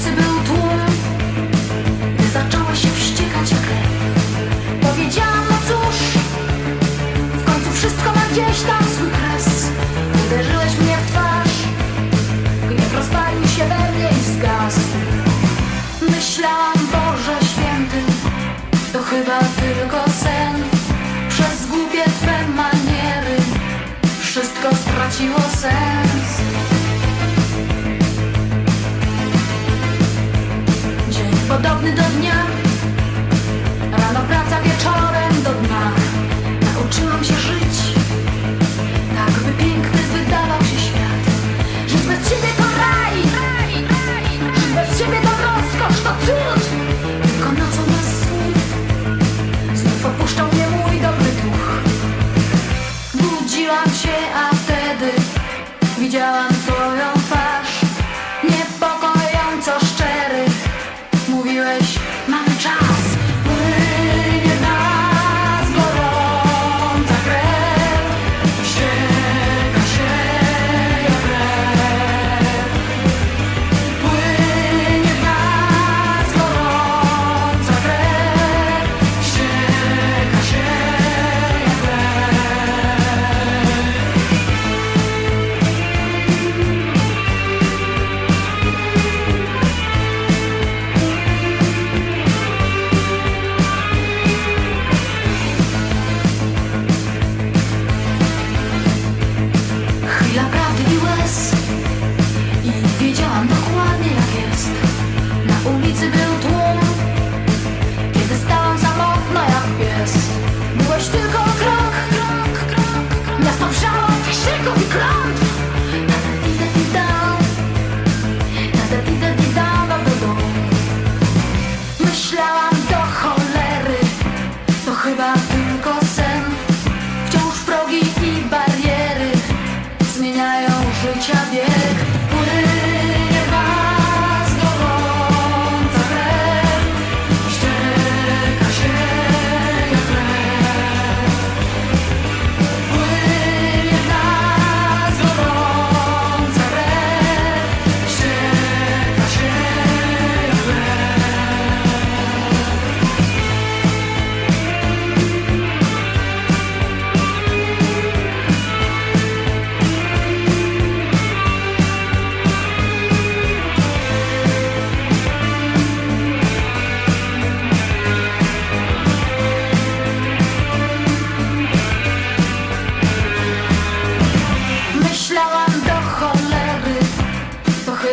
ulicy był tłum, gdy zaczęła się wściekać krew. Powiedziałam, no cóż, w końcu wszystko ma gdzieś tam swój kres. Uderzyłeś mnie w twarz, gniew rozpalił się we mnie i zgasł. Myślałam, Boże święty, to chyba tylko sen. Przez głupie Twe maniery wszystko straciło sens. chyba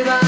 bye.